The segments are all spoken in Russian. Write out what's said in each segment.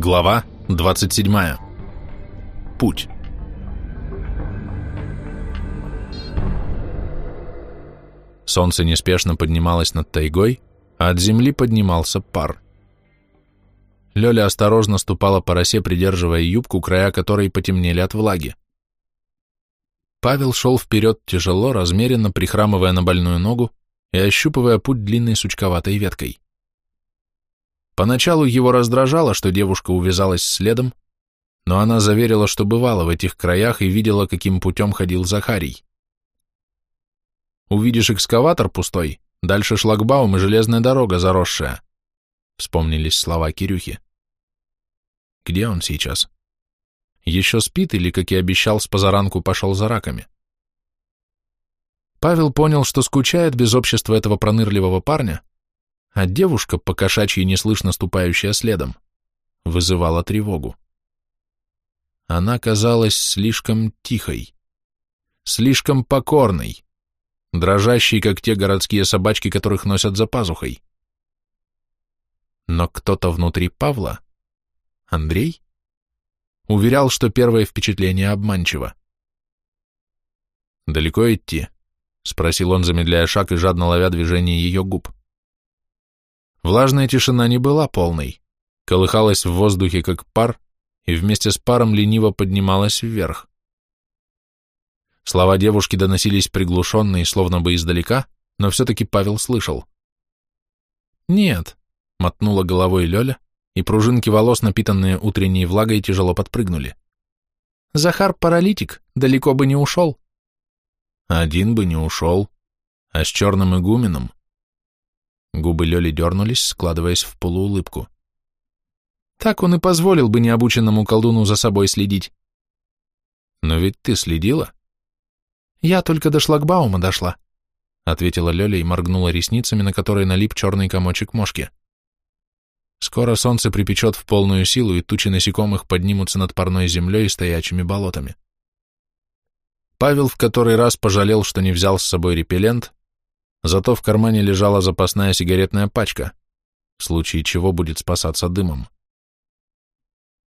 Глава 27. Путь. Солнце неспешно поднималось над тайгой, а от земли поднимался пар. Лёля осторожно ступала по росе, придерживая юбку, края которой потемнели от влаги. Павел шел вперед тяжело, размеренно, прихрамывая на больную ногу и ощупывая путь длинной сучковатой веткой. Поначалу его раздражало, что девушка увязалась следом, но она заверила, что бывала в этих краях и видела, каким путем ходил Захарий. «Увидишь экскаватор пустой, дальше шлагбаум и железная дорога заросшая», — вспомнились слова Кирюхи. «Где он сейчас? Еще спит или, как и обещал, с позаранку пошел за раками?» Павел понял, что скучает без общества этого пронырливого парня, а девушка, по кошачьи неслышно ступающая следом, вызывала тревогу. Она казалась слишком тихой, слишком покорной, дрожащей, как те городские собачки, которых носят за пазухой. Но кто-то внутри Павла, Андрей, уверял, что первое впечатление обманчиво. «Далеко идти?» — спросил он, замедляя шаг и жадно ловя движение ее губ. Влажная тишина не была полной, колыхалась в воздухе, как пар, и вместе с паром лениво поднималась вверх. Слова девушки доносились приглушенные, словно бы издалека, но все-таки Павел слышал. «Нет», — мотнула головой Лёля, и пружинки волос, напитанные утренней влагой, тяжело подпрыгнули. «Захар паралитик, далеко бы не ушел». «Один бы не ушел, а с черным игуменом Губы Лёли дернулись, складываясь в полуулыбку. Так он и позволил бы необученному колдуну за собой следить. Но ведь ты следила? Я только до шлагбаума дошла, ответила Лёля и моргнула ресницами, на которые налип черный комочек мошки. Скоро солнце припечет в полную силу, и тучи насекомых поднимутся над парной землей и стоячими болотами. Павел в который раз пожалел, что не взял с собой репеллент, Зато в кармане лежала запасная сигаретная пачка, в случае чего будет спасаться дымом.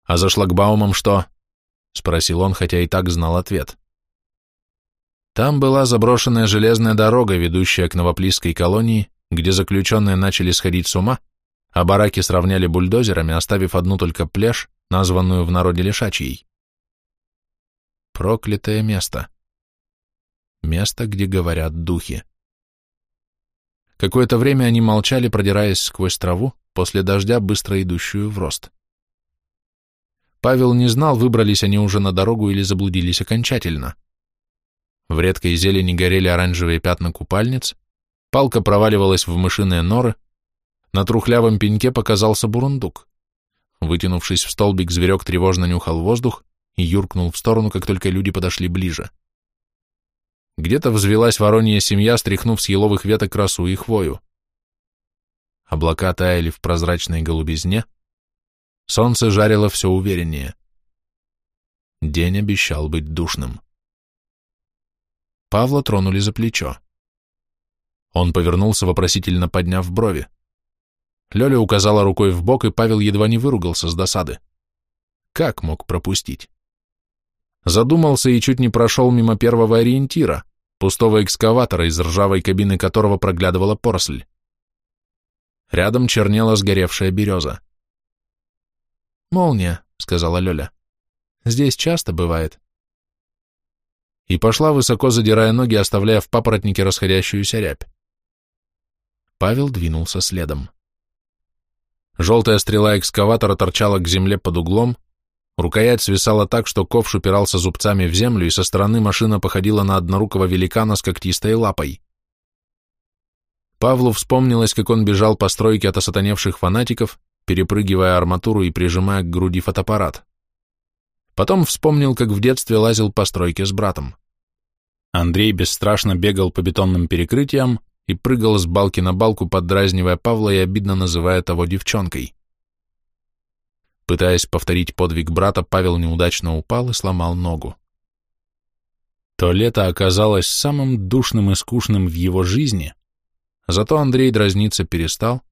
«А за шлагбаумом что?» — спросил он, хотя и так знал ответ. Там была заброшенная железная дорога, ведущая к Новоплисской колонии, где заключенные начали сходить с ума, а бараки сравняли бульдозерами, оставив одну только пляж, названную в народе Лешачьей. Проклятое место. Место, где говорят духи. Какое-то время они молчали, продираясь сквозь траву, после дождя, быстро идущую в рост. Павел не знал, выбрались они уже на дорогу или заблудились окончательно. В редкой зелени горели оранжевые пятна купальниц, палка проваливалась в мышиные норы, на трухлявом пеньке показался бурундук. Вытянувшись в столбик, зверек тревожно нюхал воздух и юркнул в сторону, как только люди подошли ближе. Где-то взвелась воронья семья, стряхнув с еловых веток красу и хвою. Облака таяли в прозрачной голубизне, солнце жарило все увереннее. День обещал быть душным. Павла тронули за плечо. Он повернулся, вопросительно подняв брови. Лёля указала рукой в бок, и Павел едва не выругался с досады. Как мог пропустить? Задумался и чуть не прошел мимо первого ориентира, пустого экскаватора, из ржавой кабины которого проглядывала поросль. Рядом чернела сгоревшая береза. «Молния», — сказала Лёля. «Здесь часто бывает». И пошла, высоко задирая ноги, оставляя в папоротнике расходящуюся рябь. Павел двинулся следом. Желтая стрела экскаватора торчала к земле под углом, Рукоять свисала так, что ковш упирался зубцами в землю, и со стороны машина походила на однорукого великана с когтистой лапой. Павлу вспомнилось, как он бежал по стройке от осатаневших фанатиков, перепрыгивая арматуру и прижимая к груди фотоаппарат. Потом вспомнил, как в детстве лазил по стройке с братом. Андрей бесстрашно бегал по бетонным перекрытиям и прыгал с балки на балку, поддразнивая Павла и обидно называя того девчонкой. Пытаясь повторить подвиг брата, Павел неудачно упал и сломал ногу. То лето оказалось самым душным и скучным в его жизни, зато Андрей дразниться перестал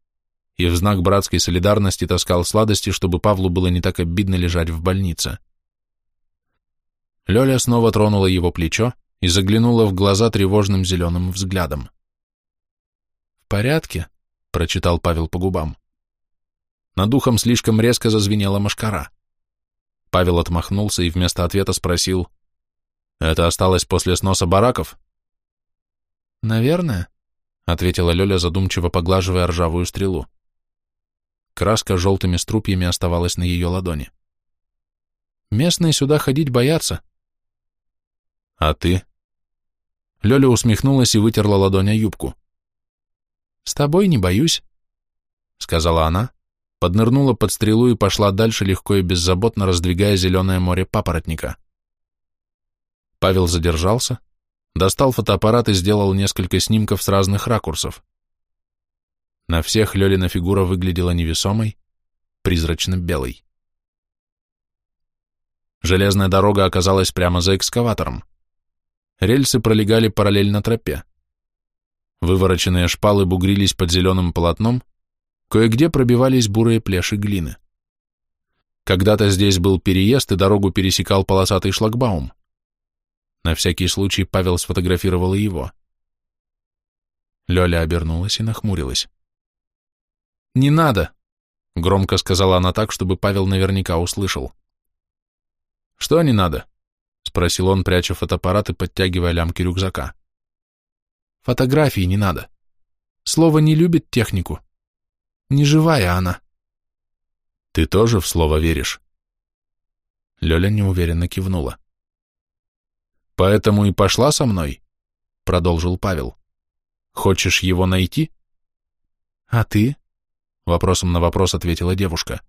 и в знак братской солидарности таскал сладости, чтобы Павлу было не так обидно лежать в больнице. Лёля снова тронула его плечо и заглянула в глаза тревожным зеленым взглядом. «В порядке?» — прочитал Павел по губам. Над ухом слишком резко зазвенела машкара. Павел отмахнулся и вместо ответа спросил, «Это осталось после сноса бараков?» «Наверное», — ответила Лёля, задумчиво поглаживая ржавую стрелу. Краска желтыми струпьями оставалась на ее ладони. «Местные сюда ходить боятся». «А ты?» Лёля усмехнулась и вытерла ладонь о юбку. «С тобой не боюсь», — сказала она, поднырнула под стрелу и пошла дальше, легко и беззаботно раздвигая зеленое море папоротника. Павел задержался, достал фотоаппарат и сделал несколько снимков с разных ракурсов. На всех Лёлина фигура выглядела невесомой, призрачно-белой. Железная дорога оказалась прямо за экскаватором. Рельсы пролегали параллельно тропе. Вывороченные шпалы бугрились под зеленым полотном, Кое-где пробивались бурые плеши глины. Когда-то здесь был переезд, и дорогу пересекал полосатый шлагбаум. На всякий случай Павел сфотографировал его. Лёля обернулась и нахмурилась. «Не надо!» — громко сказала она так, чтобы Павел наверняка услышал. «Что не надо?» — спросил он, пряча фотоаппарат и подтягивая лямки рюкзака. «Фотографии не надо. Слово не любит технику. Неживая она. Ты тоже в слово веришь? Лёля неуверенно кивнула. Поэтому и пошла со мной, продолжил Павел. Хочешь его найти? А ты? Вопросом на вопрос ответила девушка.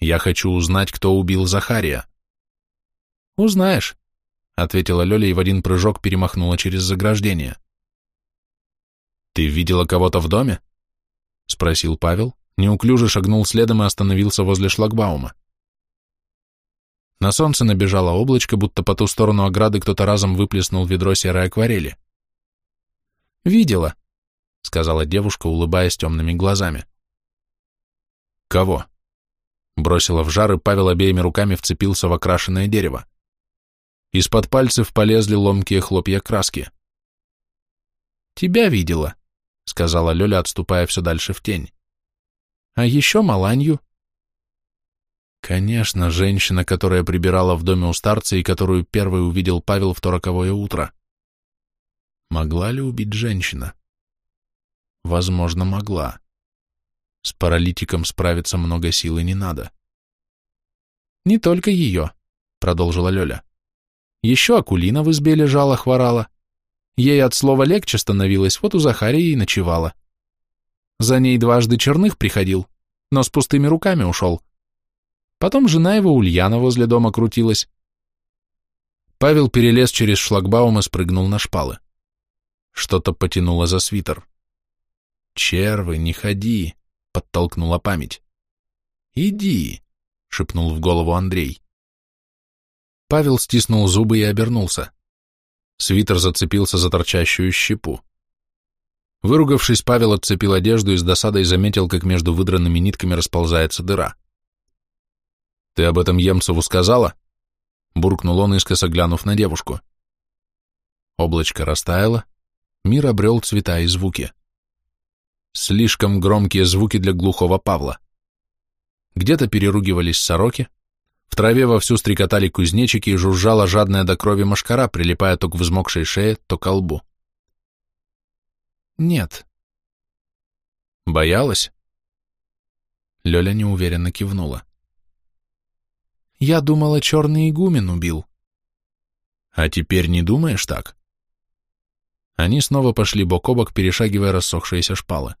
Я хочу узнать, кто убил Захария. Узнаешь, ответила Лёля и в один прыжок перемахнула через заграждение. Ты видела кого-то в доме? — спросил Павел, неуклюже шагнул следом и остановился возле шлагбаума. На солнце набежало облачко, будто по ту сторону ограды кто-то разом выплеснул ведро серой акварели. «Видела», — сказала девушка, улыбаясь темными глазами. «Кого?» Бросила в жар, и Павел обеими руками вцепился в окрашенное дерево. Из-под пальцев полезли ломкие хлопья краски. «Тебя видела», — сказала Лёля, отступая все дальше в тень. «А еще Маланью». Конечно, женщина, которая прибирала в доме у старца и которую первый увидел Павел в то роковое утро. Могла ли убить женщина? Возможно, могла. С паралитиком справиться много сил и не надо. «Не только ее», — продолжила Лёля. «Еще Акулина в избе лежала, хворала. Ей от слова легче становилось, вот у Захарии и ночевала. За ней дважды Черных приходил, но с пустыми руками ушел. Потом жена его Ульяна возле дома крутилась. Павел перелез через шлагбаум и спрыгнул на шпалы. Что-то потянуло за свитер. «Червы, не ходи!» — подтолкнула память. «Иди!» — шепнул в голову Андрей. Павел стиснул зубы и обернулся. Свитер зацепился за торчащую щепу. Выругавшись, Павел отцепил одежду и с досадой заметил, как между выдранными нитками расползается дыра. «Ты об этом Емцеву сказала?» Буркнул он, искоса глянув на девушку. Облачко растаяло, мир обрел цвета и звуки. Слишком громкие звуки для глухого Павла. Где-то переругивались сороки, в траве вовсю стрекотали кузнечики и жужжала жадная до крови машкара, прилипая то к взмокшей шее, то к лбу. «Нет». «Боялась?» Лёля неуверенно кивнула. «Я думала, черный игумен убил». «А теперь не думаешь так?» Они снова пошли бок о бок, перешагивая рассохшиеся шпалы.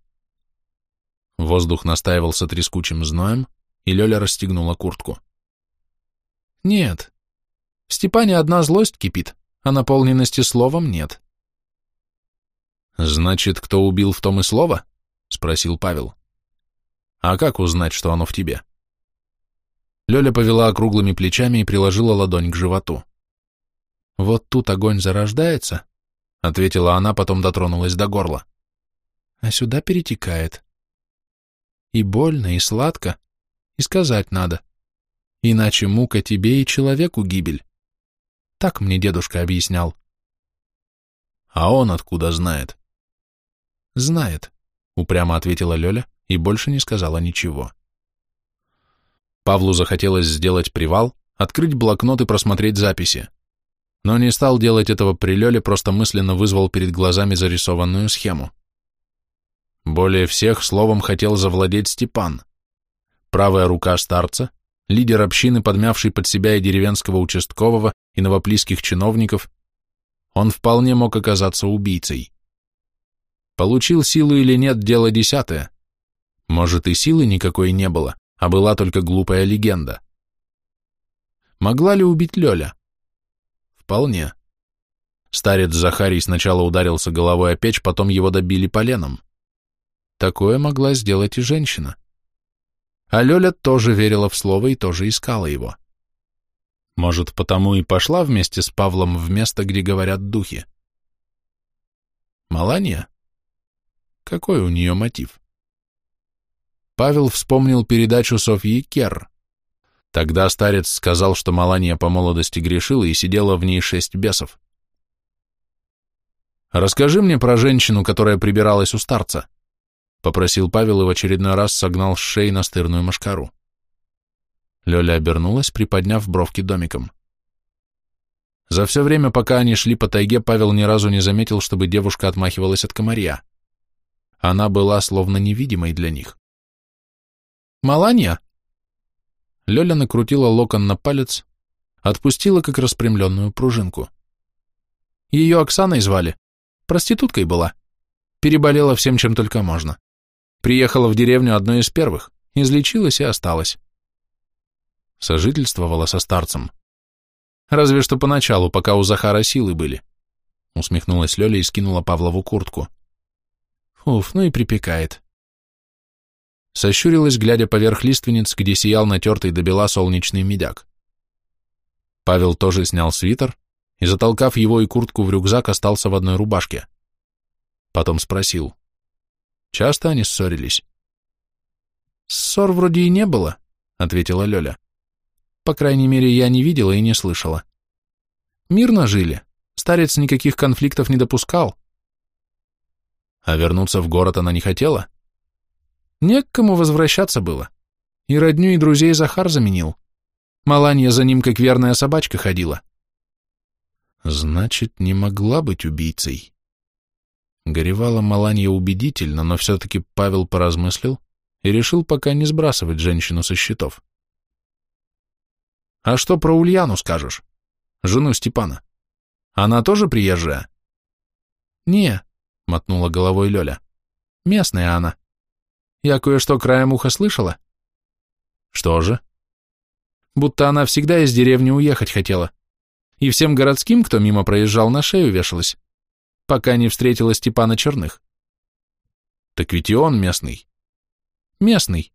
Воздух настаивался трескучим зноем, и Лёля расстегнула куртку. Нет. В Степане одна злость кипит, а наполненности словом нет. Значит, кто убил в том и слово? Спросил Павел. А как узнать, что оно в тебе? Лёля повела округлыми плечами и приложила ладонь к животу. Вот тут огонь зарождается, ответила она, потом дотронулась до горла. А сюда перетекает. И больно, и сладко, и сказать надо. Иначе мука тебе и человеку гибель. Так мне дедушка объяснял. А он откуда знает? Знает, упрямо ответила Лёля и больше не сказала ничего. Павлу захотелось сделать привал, открыть блокнот и просмотреть записи. Но не стал делать этого при Лёле, просто мысленно вызвал перед глазами зарисованную схему. Более всех словом хотел завладеть Степан. Правая рука старца, лидер общины, подмявший под себя и деревенского участкового, и новоплийских чиновников, он вполне мог оказаться убийцей. Получил силу или нет, дело десятое. Может, и силы никакой не было, а была только глупая легенда. Могла ли убить Лёля? Вполне. Старец Захарий сначала ударился головой о печь, потом его добили поленом. Такое могла сделать и женщина. А Лёля тоже верила в слово и тоже искала его. Может, потому и пошла вместе с Павлом в место, где говорят духи. Маланья? Какой у нее мотив? Павел вспомнил передачу Софьи Керр. Тогда старец сказал, что Маланья по молодости грешила и сидела в ней шесть бесов. «Расскажи мне про женщину, которая прибиралась у старца», — попросил Павел и в очередной раз согнал с шеи настырную машкару. Лёля обернулась, приподняв бровки домиком. За все время, пока они шли по тайге, Павел ни разу не заметил, чтобы девушка отмахивалась от комарья. Она была словно невидимой для них. «Маланья?» Лёля накрутила локон на палец, отпустила, как распрямленную пружинку. Ее Оксаной звали, проституткой была, переболела всем, чем только можно. Приехала в деревню одной из первых, излечилась и осталась. Сожительствовала со старцем. Разве что поначалу, пока у Захара силы были. Усмехнулась Лёля и скинула Павлову куртку. Уф, ну и припекает. Сощурилась, глядя поверх лиственниц, где сиял натертый до бела солнечный медяк. Павел тоже снял свитер и, затолкав его и куртку в рюкзак, остался в одной рубашке. Потом спросил. Часто они ссорились? Ссор вроде и не было, ответила Лёля. По крайней мере, я не видела и не слышала. Мирно жили, старец никаких конфликтов не допускал. А вернуться в город она не хотела? Не к кому возвращаться было. И родню, и друзей Захар заменил. Маланья за ним, как верная собачка, ходила. Значит, не могла быть убийцей. Горевала Маланья убедительно, но все-таки Павел поразмыслил и решил пока не сбрасывать женщину со счетов. «А что про Ульяну скажешь? Жену Степана? Она тоже приезжая?» «Не», — мотнула головой Лёля. «Местная она. Я кое-что краем уха слышала». «Что же?» «Будто она всегда из деревни уехать хотела. И всем городским, кто мимо проезжал, на шею вешалась пока не встретила Степана Черных. Так ведь и он местный. Местный.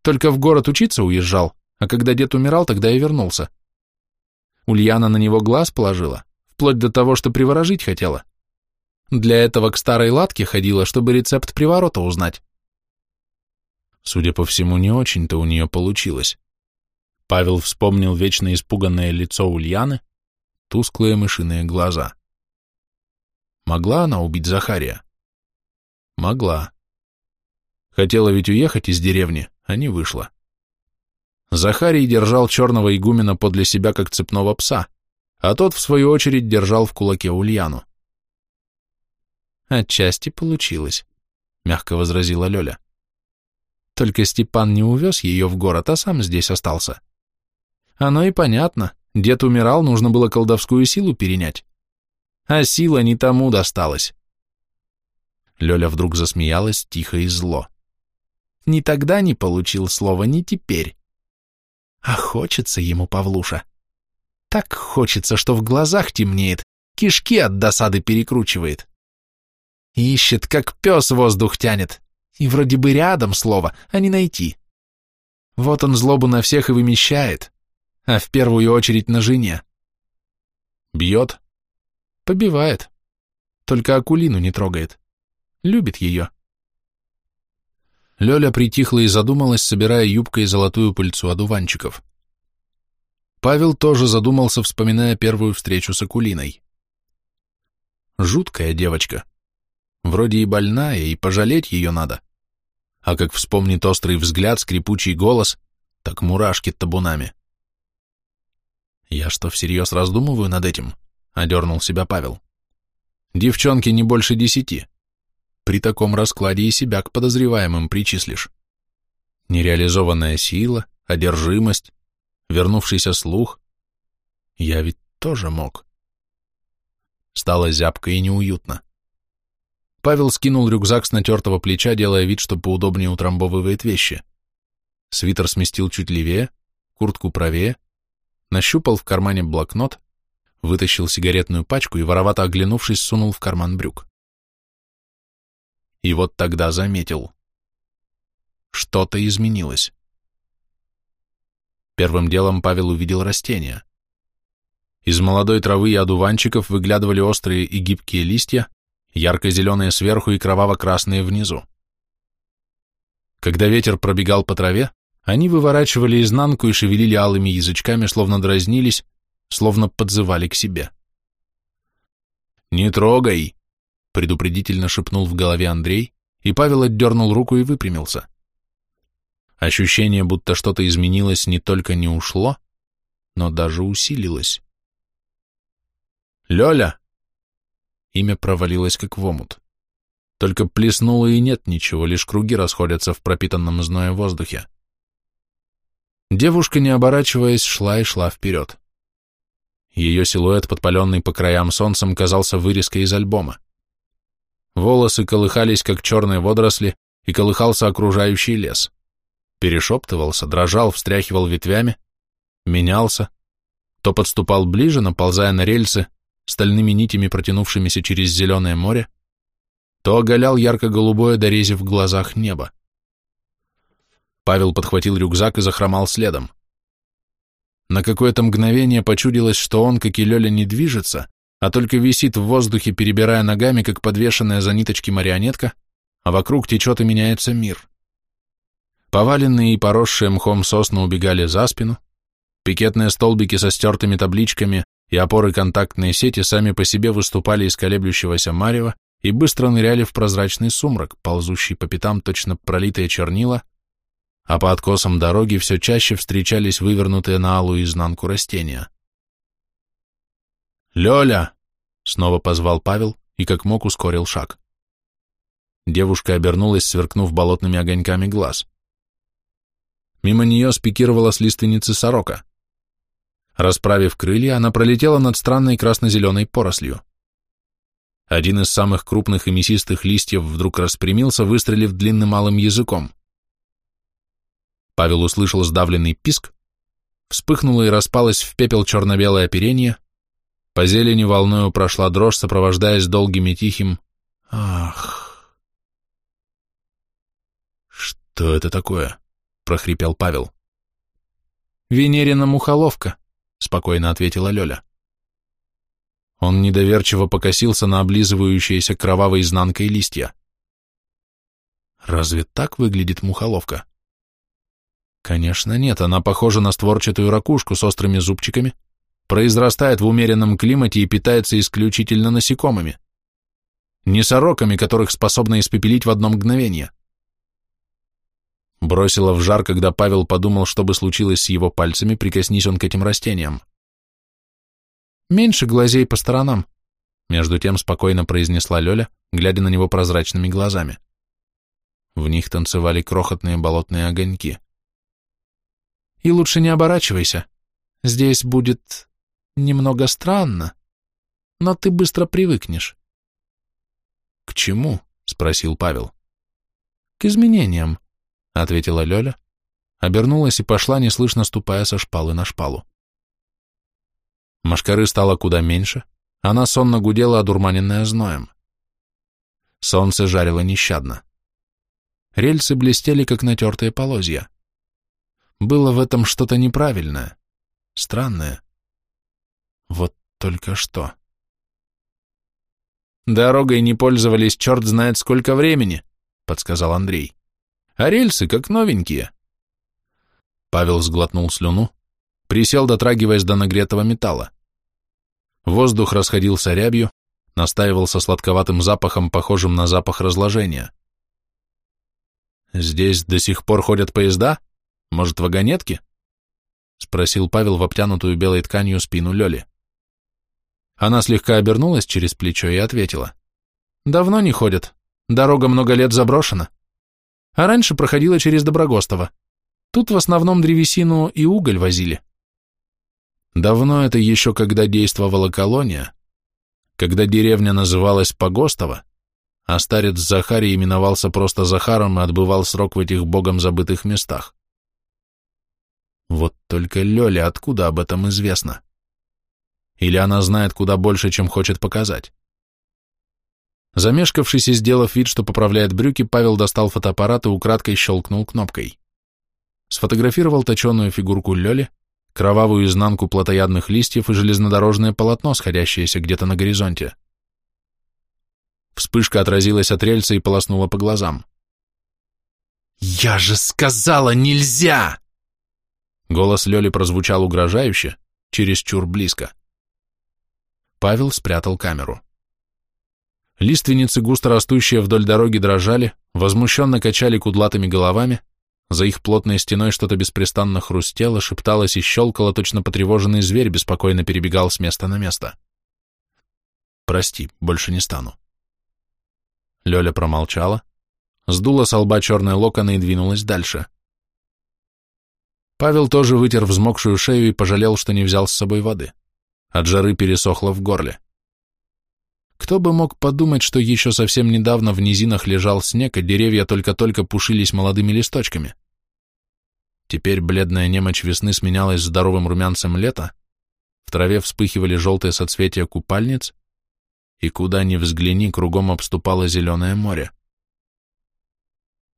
Только в город учиться уезжал, а когда дед умирал, тогда и вернулся. Ульяна на него глаз положила, вплоть до того, что приворожить хотела. Для этого к старой латке ходила, чтобы рецепт приворота узнать. Судя по всему, не очень-то у нее получилось. Павел вспомнил вечно испуганное лицо Ульяны, тусклые мышиные глаза. Могла она убить Захария? Могла. Хотела ведь уехать из деревни, а не вышла. Захарий держал черного игумена подле себя, как цепного пса, а тот, в свою очередь, держал в кулаке Ульяну. «Отчасти получилось», — мягко возразила Лёля. «Только Степан не увез ее в город, а сам здесь остался. Оно и понятно, дед умирал, нужно было колдовскую силу перенять а сила не тому досталась. Лёля вдруг засмеялась тихо и зло. Ни тогда не получил слова, ни теперь. А хочется ему, Павлуша. Так хочется, что в глазах темнеет, кишки от досады перекручивает. Ищет, как пес воздух тянет, и вроде бы рядом слово, а не найти. Вот он злобу на всех и вымещает, а в первую очередь на жене. Бьет, Побивает. Только Акулину не трогает. Любит ее. Лёля притихла и задумалась, собирая юбкой золотую пыльцу одуванчиков. Павел тоже задумался, вспоминая первую встречу с Акулиной. Жуткая девочка. Вроде и больная, и пожалеть ее надо. А как вспомнит острый взгляд, скрипучий голос, так мурашки табунами. Я что, всерьез раздумываю над этим? Одернул себя Павел. Девчонки не больше десяти. При таком раскладе и себя к подозреваемым причислишь. Нереализованная сила, одержимость, вернувшийся слух. Я ведь тоже мог. Стало зябко и неуютно. Павел скинул рюкзак с натертого плеча, делая вид, что поудобнее утрамбовывает вещи. Свитер сместил чуть левее, куртку правее, нащупал в кармане блокнот, вытащил сигаретную пачку и, воровато оглянувшись, сунул в карман брюк. И вот тогда заметил. Что-то изменилось. Первым делом Павел увидел растения. Из молодой травы и одуванчиков выглядывали острые и гибкие листья, ярко-зеленые сверху и кроваво-красные внизу. Когда ветер пробегал по траве, они выворачивали изнанку и шевелили алыми язычками, словно дразнились, словно подзывали к себе. «Не трогай!» — предупредительно шепнул в голове Андрей, и Павел отдернул руку и выпрямился. Ощущение, будто что-то изменилось, не только не ушло, но даже усилилось. «Лёля!» Имя провалилось как в омут. Только плеснуло и нет ничего, лишь круги расходятся в пропитанном зноем воздухе. Девушка, не оборачиваясь, шла и шла вперед. Ее силуэт, подпаленный по краям солнцем, казался вырезкой из альбома. Волосы колыхались, как черные водоросли, и колыхался окружающий лес перешептывался, дрожал, встряхивал ветвями, менялся, то подступал ближе, наползая на рельсы, стальными нитями протянувшимися через зеленое море, то оголял ярко-голубое, дорезив в глазах небо. Павел подхватил рюкзак и захромал следом. На какое-то мгновение почудилось, что он, как и Лёля, не движется, а только висит в воздухе, перебирая ногами, как подвешенная за ниточки марионетка, а вокруг течет и меняется мир. Поваленные и поросшие мхом сосны убегали за спину, пикетные столбики со стертыми табличками и опоры контактной сети сами по себе выступали из колеблющегося марева и быстро ныряли в прозрачный сумрак, ползущий по пятам точно пролитые чернила, а по откосам дороги все чаще встречались вывернутые на алую изнанку растения. «Лёля!» — снова позвал Павел и как мог ускорил шаг. Девушка обернулась, сверкнув болотными огоньками глаз. Мимо нее спикировала с лиственницы сорока. Расправив крылья, она пролетела над странной красно-зеленой порослью. Один из самых крупных и мясистых листьев вдруг распрямился, выстрелив длинным малым языком. Павел услышал сдавленный писк, вспыхнуло и распалось в пепел черно-белое оперение, по зелени волною прошла дрожь, сопровождаясь долгим и тихим «Ах!» «Что это такое?» — прохрипел Павел. «Венерина мухоловка», — спокойно ответила Лёля. Он недоверчиво покосился на облизывающиеся кровавой изнанкой листья. Разве так выглядит мухоловка? Конечно, нет, она похожа на створчатую ракушку с острыми зубчиками, произрастает в умеренном климате и питается исключительно насекомыми. Не сороками, которых способна испепелить в одно мгновение. Бросило в жар, когда Павел подумал, что бы случилось с его пальцами, прикоснись он к этим растениям. «Меньше глазей по сторонам», — между тем спокойно произнесла Лёля, глядя на него прозрачными глазами. В них танцевали крохотные болотные огоньки. «И лучше не оборачивайся. Здесь будет немного странно, но ты быстро привыкнешь». «К чему?» — спросил Павел. «К изменениям ответила Лёля, обернулась и пошла, неслышно ступая со шпалы на шпалу. Машкары стало куда меньше, она сонно гудела, одурманенная зноем. Солнце жарило нещадно. Рельсы блестели, как натертые полозья. Было в этом что-то неправильное, странное. Вот только что. «Дорогой не пользовались черт знает сколько времени», — подсказал Андрей. а рельсы как новенькие. Павел сглотнул слюну, присел, дотрагиваясь до нагретого металла. Воздух расходился рябью, настаивался сладковатым запахом, похожим на запах разложения. «Здесь до сих пор ходят поезда? Может, вагонетки?» — спросил Павел в обтянутую белой тканью спину Лёли. Она слегка обернулась через плечо и ответила. «Давно не ходят. Дорога много лет заброшена. А раньше проходила через Доброгостово. Тут в основном древесину и уголь возили». Давно это еще когда действовала колония, когда деревня называлась Погостово, а старец Захарий именовался просто Захаром и отбывал срок в этих богом забытых местах. Вот только Лёле откуда об этом известно? Или она знает куда больше, чем хочет показать? Замешкавшись и сделав вид, что поправляет брюки, Павел достал фотоаппарат и украдкой щелкнул кнопкой. Сфотографировал точеную фигурку Лёли, кровавую изнанку плотоядных листьев и железнодорожное полотно, сходящееся где-то на горизонте. Вспышка отразилась от рельса и полоснула по глазам. «Я же сказала, нельзя!» Голос Лёли прозвучал угрожающе, чересчур близко. Павел спрятал камеру. Лиственницы, густо растущие вдоль дороги, дрожали, возмущенно качали кудлатыми головами, за их плотной стеной что-то беспрестанно хрустело, шепталось и щелкало, точно потревоженный зверь беспокойно перебегал с места на место. «Прости, больше не стану». Лёля промолчала, сдула с лба черные локоны и двинулась дальше. Павел тоже вытер взмокшую шею и пожалел, что не взял с собой воды. От жары пересохло в горле. Кто бы мог подумать, что еще совсем недавно в низинах лежал снег, а деревья только-только пушились молодыми листочками. Теперь бледная немочь весны сменялась здоровым румянцем лета, в траве вспыхивали желтые соцветия купальниц, и куда ни взгляни, кругом обступало зеленое море.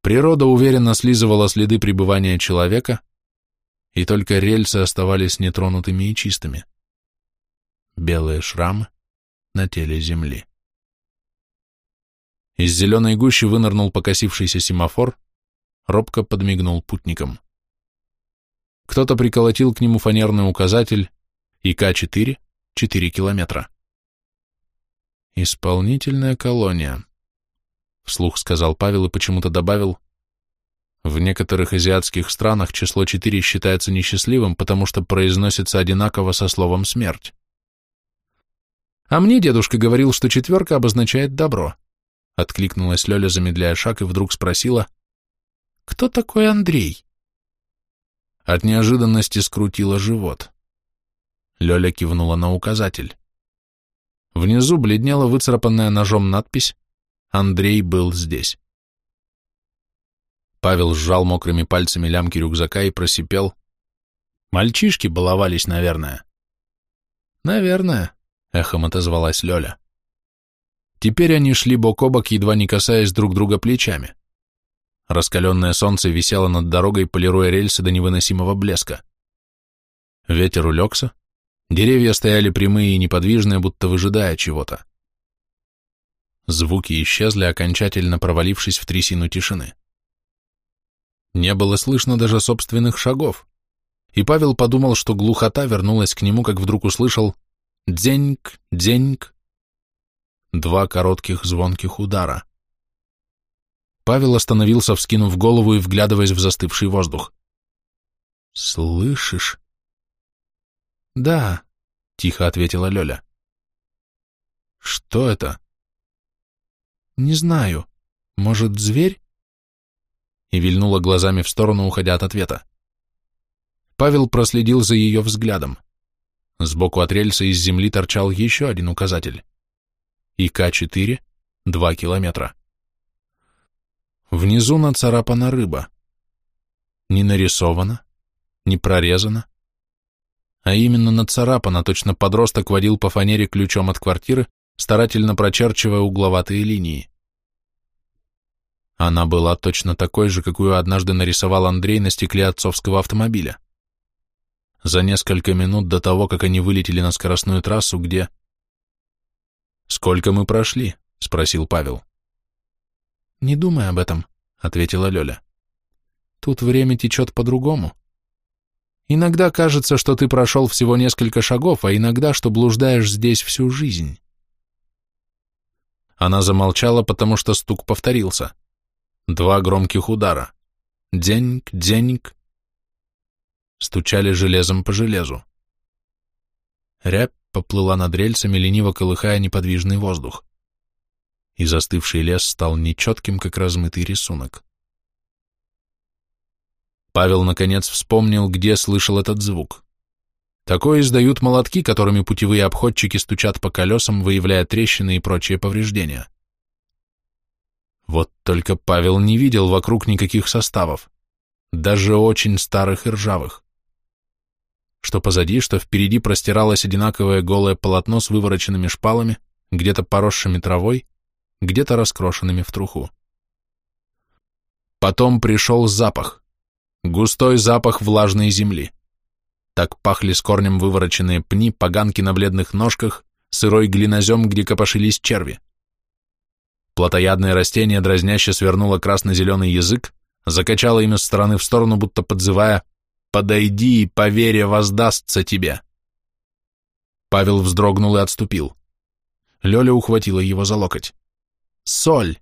Природа уверенно слизывала следы пребывания человека, и только рельсы оставались нетронутыми и чистыми. Белые шрамы на теле земли. Из зеленой гущи вынырнул покосившийся семафор, робко подмигнул путникам. Кто-то приколотил к нему фанерный указатель ИК-4, 4 километра. «Исполнительная колония», — вслух сказал Павел и почему-то добавил, в некоторых азиатских странах число 4 считается несчастливым, потому что произносится одинаково со словом «смерть». «А мне дедушка говорил, что четверка обозначает добро», — откликнулась Лёля, замедляя шаг, и вдруг спросила, «Кто такой Андрей?» От неожиданности скрутила живот. Лёля кивнула на указатель. Внизу бледнела выцарапанная ножом надпись «Андрей был здесь». Павел сжал мокрыми пальцами лямки рюкзака и просипел. «Мальчишки баловались, наверное». «Наверное», — эхом отозвалась Лёля. Теперь они шли бок о бок, едва не касаясь друг друга плечами. Раскаленное солнце висело над дорогой, полируя рельсы до невыносимого блеска. Ветер улегся, деревья стояли прямые и неподвижные, будто выжидая чего-то. Звуки исчезли, окончательно провалившись в трясину тишины. Не было слышно даже собственных шагов, и Павел подумал, что глухота вернулась к нему, как вдруг услышал «дзеньк, дзеньк». Два коротких звонких удара. Павел остановился, вскинув голову и вглядываясь в застывший воздух. «Слышишь?» «Да», — тихо ответила Лёля. «Что это?» «Не знаю. Может, зверь?» И вильнула глазами в сторону, уходя от ответа. Павел проследил за ее взглядом. Сбоку от рельса из земли торчал еще один указатель. ИК-4, 2 километра. Внизу нацарапана рыба. Не нарисована, не прорезана, а именно нацарапана, точно подросток водил по фанере ключом от квартиры, старательно прочерчивая угловатые линии. Она была точно такой же, какую однажды нарисовал Андрей на стекле отцовского автомобиля. За несколько минут до того, как они вылетели на скоростную трассу, где... «Сколько мы прошли?» — спросил Павел. «Не думай об этом», — ответила Лёля. Тут время течет по-другому. Иногда кажется, что ты прошел всего несколько шагов, а иногда, что блуждаешь здесь всю жизнь. Она замолчала, потому что стук повторился. Два громких удара. Деньк, деньк. Стучали железом по железу. Рябь поплыла над рельсами, лениво колыхая неподвижный воздух. И застывший лес стал нечетким, как размытый рисунок. Павел, наконец, вспомнил, где слышал этот звук. Такое издают молотки, которыми путевые обходчики стучат по колесам, выявляя трещины и прочие повреждения. Вот только Павел не видел вокруг никаких составов, даже очень старых и ржавых. Что позади, что впереди простиралось одинаковое голое полотно с вывороченными шпалами, где-то поросшими травой, где-то раскрошенными в труху. Потом пришел запах, густой запах влажной земли. Так пахли с корнем вывороченные пни, поганки на бледных ножках, сырой глинозем, где копошились черви. Плотоядное растение дразняще свернуло красно-зеленый язык, закачало им из стороны в сторону, будто подзывая «Подойди, и по вере воздастся тебе». Павел вздрогнул и отступил. Лёля ухватила его за локоть. «Соль!»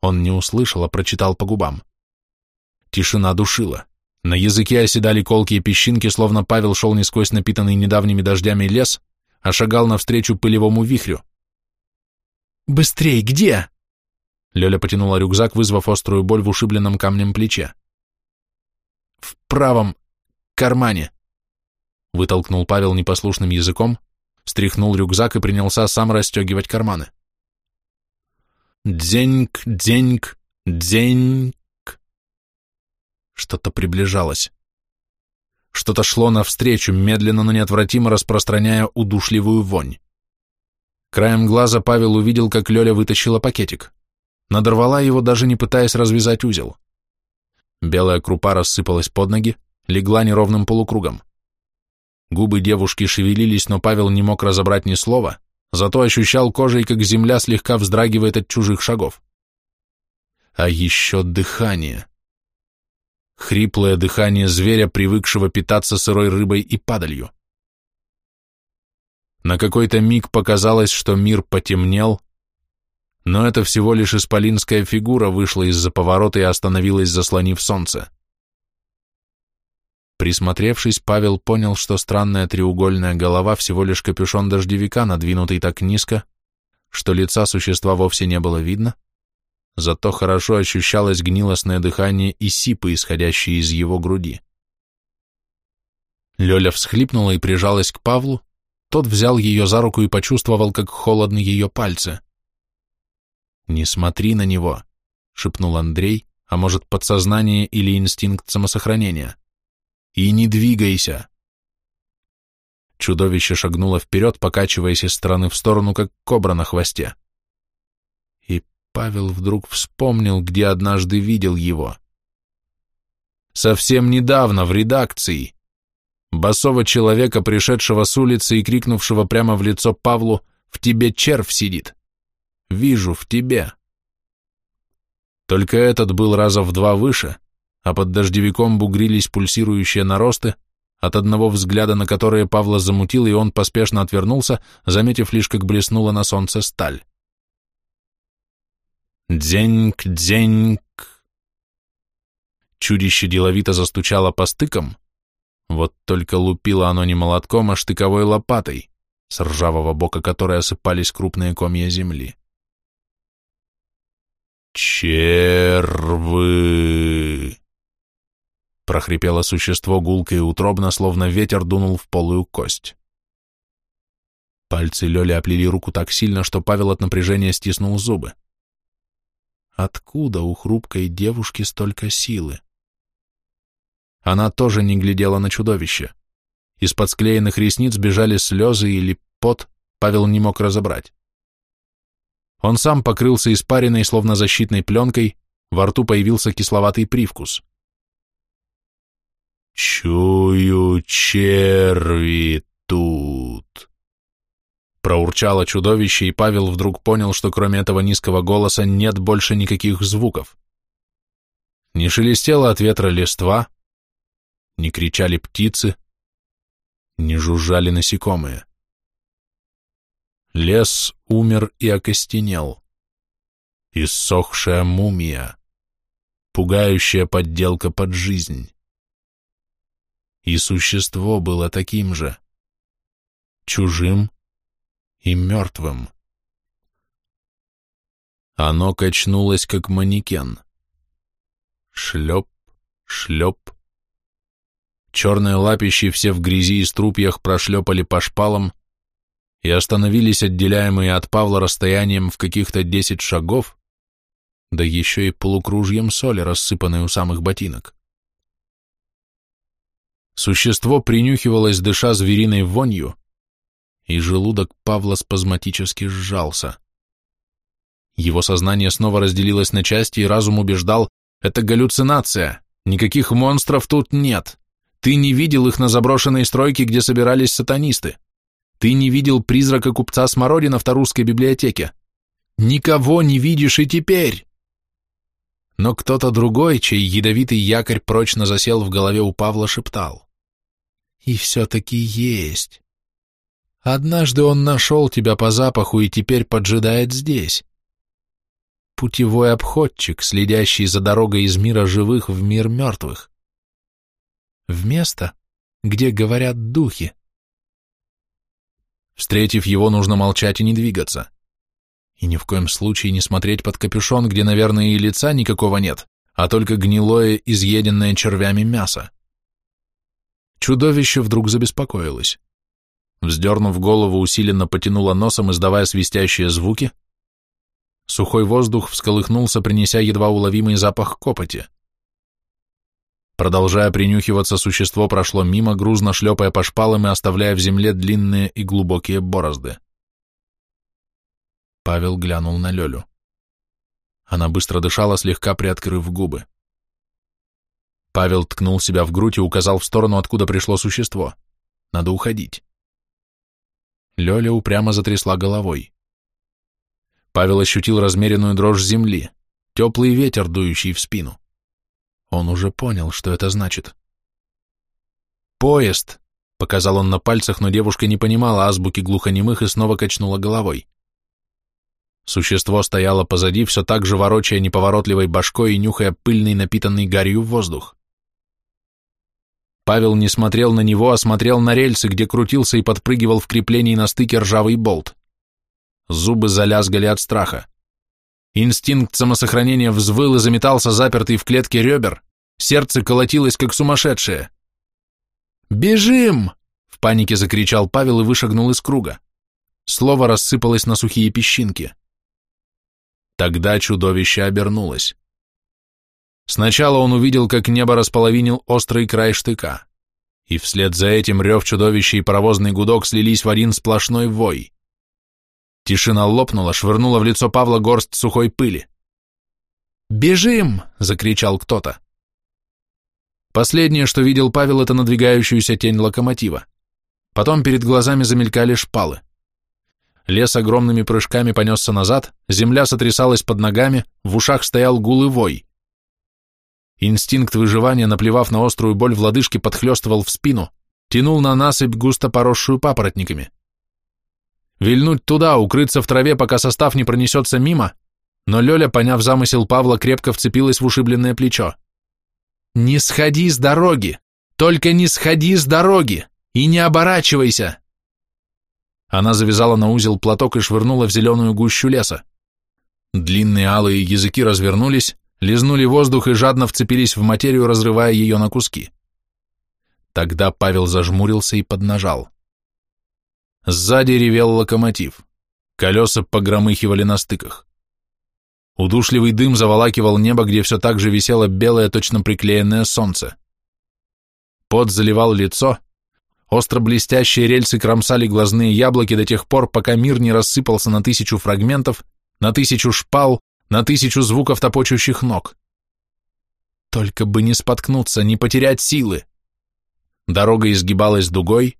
Он не услышал, а прочитал по губам. Тишина душила. На языке оседали колкие песчинки, словно Павел шел не сквозь напитанный недавними дождями лес, а шагал навстречу пылевому вихрю. «Быстрей, где?» Лёля потянула рюкзак, вызвав острую боль в ушибленном камнем плече. «В правом кармане», — вытолкнул Павел непослушным языком, стряхнул рюкзак и принялся сам расстегивать карманы. «Деньк, деньк, деньк». Что-то приближалось. Что-то шло навстречу, медленно, но неотвратимо распространяя удушливую вонь. Краем глаза Павел увидел, как Лёля вытащила пакетик. Надорвала его, даже не пытаясь развязать узел. Белая крупа рассыпалась под ноги, легла неровным полукругом. Губы девушки шевелились, но Павел не мог разобрать ни слова, зато ощущал кожей, как земля слегка вздрагивает от чужих шагов. А еще дыхание. Хриплое дыхание зверя, привыкшего питаться сырой рыбой и падалью. На какой-то миг показалось, что мир потемнел, но это всего лишь исполинская фигура вышла из-за поворота и остановилась, заслонив солнце. Присмотревшись, Павел понял, что странная треугольная голова всего лишь капюшон дождевика, надвинутый так низко, что лица существа вовсе не было видно, зато хорошо ощущалось гнилостное дыхание и сипы, исходящие из его груди. Лёля всхлипнула и прижалась к Павлу, тот взял ее за руку и почувствовал, как холодны ее пальцы. «Не смотри на него», — шепнул Андрей, а может, подсознание или инстинкт самосохранения. «И не двигайся». Чудовище шагнуло вперед, покачиваясь из стороны в сторону, как кобра на хвосте. И Павел вдруг вспомнил, где однажды видел его. Совсем недавно, в редакции босого человека, пришедшего с улицы и крикнувшего прямо в лицо Павлу «В тебе червь сидит! Вижу, в тебе!» Только этот был раза в два выше, а под дождевиком бугрились пульсирующие наросты, от одного взгляда на которые Павла замутил, и он поспешно отвернулся, заметив лишь, как блеснула на солнце сталь. «Деньк, деньк!» Чудище деловито застучало по стыкам, вот только лупило оно не молотком, а штыковой лопатой, с ржавого бока которой осыпались крупные комья земли. «Червы!» прохрипело существо гулко и утробно, словно ветер дунул в полую кость. Пальцы Лёли оплели руку так сильно, что Павел от напряжения стиснул зубы. Откуда у хрупкой девушки столько силы? Она тоже не глядела на чудовище. Из-под склеенных ресниц бежали слезы или пот, Павел не мог разобрать. Он сам покрылся испаренной, словно защитной пленкой, во рту появился кисловатый привкус. «Чую черви тут!» Проурчало чудовище, и Павел вдруг понял, что кроме этого низкого голоса нет больше никаких звуков. Не шелестела от ветра листва, не кричали птицы, не жужжали насекомые. Лес умер и окостенел. Иссохшая мумия, пугающая подделка под жизнь. И существо было таким же, чужим и мертвым. Оно качнулось, как манекен. Шлеп, шлеп. Черные лапищи все в грязи и струпьях прошлепали по шпалам и остановились, отделяемые от Павла расстоянием в каких-то десять шагов, да еще и полукружьем соли, рассыпанной у самых ботинок. Существо принюхивалось, дыша звериной вонью, и желудок Павла спазматически сжался. Его сознание снова разделилось на части, и разум убеждал, это галлюцинация, никаких монстров тут нет. Ты не видел их на заброшенной стройке, где собирались сатанисты. Ты не видел призрака купца Смородина в Тарусской библиотеке. Никого не видишь и теперь. Но кто-то другой, чей ядовитый якорь прочно засел в голове у Павла, шептал. И все-таки есть. Однажды он нашел тебя по запаху и теперь поджидает здесь путевой обходчик, следящий за дорогой из мира живых в мир мертвых. В место, где говорят духи. Встретив его, нужно молчать и не двигаться. И ни в коем случае не смотреть под капюшон, где, наверное, и лица никакого нет, а только гнилое, изъеденное червями мясо. Чудовище вдруг забеспокоилось. Вздернув голову, усиленно потянуло носом, издавая свистящие звуки, Сухой воздух всколыхнулся, принеся едва уловимый запах копоти. Продолжая принюхиваться, существо прошло мимо, грузно шлепая по шпалам и оставляя в земле длинные и глубокие борозды. Павел глянул на Лёлю. Она быстро дышала, слегка приоткрыв губы. Павел ткнул себя в грудь и указал в сторону, откуда пришло существо. Надо уходить. Лёля упрямо затрясла головой. Павел ощутил размеренную дрожь земли, теплый ветер, дующий в спину. Он уже понял, что это значит. «Поезд!» — показал он на пальцах, но девушка не понимала азбуки глухонемых и снова качнула головой. Существо стояло позади, все так же ворочая неповоротливой башкой и нюхая пыльный, напитанный гарью воздух. Павел не смотрел на него, а смотрел на рельсы, где крутился и подпрыгивал в креплении на стыке ржавый болт. Зубы залязгали от страха. Инстинкт самосохранения взвыл и заметался запертый в клетке ребер. Сердце колотилось, как сумасшедшее. «Бежим!» — в панике закричал Павел и вышагнул из круга. Слово рассыпалось на сухие песчинки. Тогда чудовище обернулось. Сначала он увидел, как небо располовинил острый край штыка, и вслед за этим рев чудовища и паровозный гудок слились в один сплошной вой. Тишина лопнула, швырнула в лицо Павла горсть сухой пыли. «Бежим!» — закричал кто-то. Последнее, что видел Павел, это надвигающуюся тень локомотива. Потом перед глазами замелькали шпалы. Лес огромными прыжками понесся назад, земля сотрясалась под ногами, в ушах стоял гул и вой. Инстинкт выживания, наплевав на острую боль в лодыжке, подхлестывал в спину, тянул на насыпь, густо поросшую папоротниками. Вильнуть туда, укрыться в траве, пока состав не пронесется мимо, но Лёля, поняв замысел Павла, крепко вцепилась в ушибленное плечо. «Не сходи с дороги! Только не сходи с дороги! И не оборачивайся!» Она завязала на узел платок и швырнула в зеленую гущу леса. Длинные алые языки развернулись, лизнули воздух и жадно вцепились в материю, разрывая ее на куски. Тогда Павел зажмурился и поднажал. Сзади ревел локомотив. Колеса погромыхивали на стыках. Удушливый дым заволакивал небо, где все так же висело белое, точно приклеенное солнце. Пот заливал лицо, остро блестящие рельсы кромсали глазные яблоки до тех пор, пока мир не рассыпался на тысячу фрагментов, на тысячу шпал, на тысячу звуков топочущих ног. Только бы не споткнуться, не потерять силы. Дорога изгибалась дугой,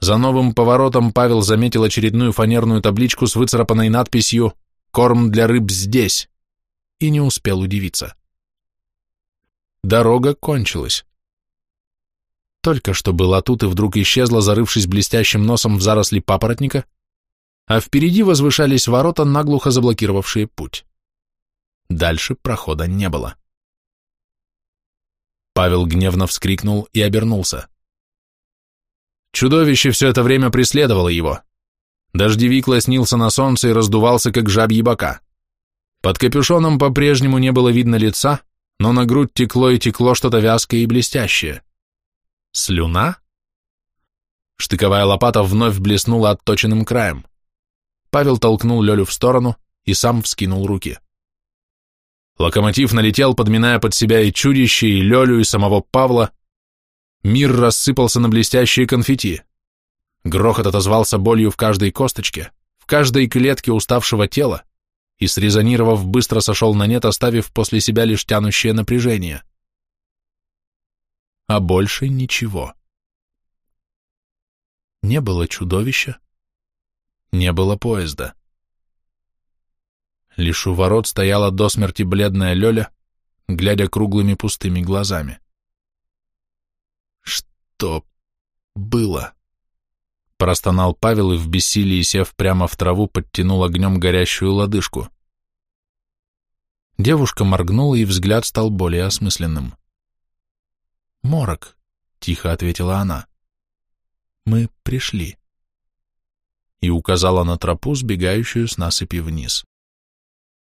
за новым поворотом Павел заметил очередную фанерную табличку с выцарапанной надписью «Корм для рыб здесь» и не успел удивиться. Дорога кончилась. Только что была тут и вдруг исчезла, зарывшись блестящим носом в заросли папоротника, а впереди возвышались ворота, наглухо заблокировавшие путь. Дальше прохода не было. Павел гневно вскрикнул и обернулся. Чудовище все это время преследовало его. Дождевик лоснился на солнце и раздувался, как жабьи бока. Под капюшоном по-прежнему не было видно лица, но на грудь текло и текло что-то вязкое и блестящее. Слюна? Штыковая лопата вновь блеснула отточенным краем. Павел толкнул Лёлю в сторону и сам вскинул руки. Локомотив налетел, подминая под себя и чудище, и Лёлю, и самого Павла. Мир рассыпался на блестящие конфетти. Грохот отозвался болью в каждой косточке, в каждой клетке уставшего тела, и, срезонировав, быстро сошел на нет, оставив после себя лишь тянущее напряжение. А больше ничего. Не было чудовища, не было поезда. Лишь у ворот стояла до смерти бледная Лёля, глядя круглыми пустыми глазами. Что было? Простонал Павел и в бессилии, сев прямо в траву, подтянул огнем горящую лодыжку. Девушка моргнула, и взгляд стал более осмысленным. «Морок», — тихо ответила она. «Мы пришли» и указала на тропу, сбегающую с насыпи вниз.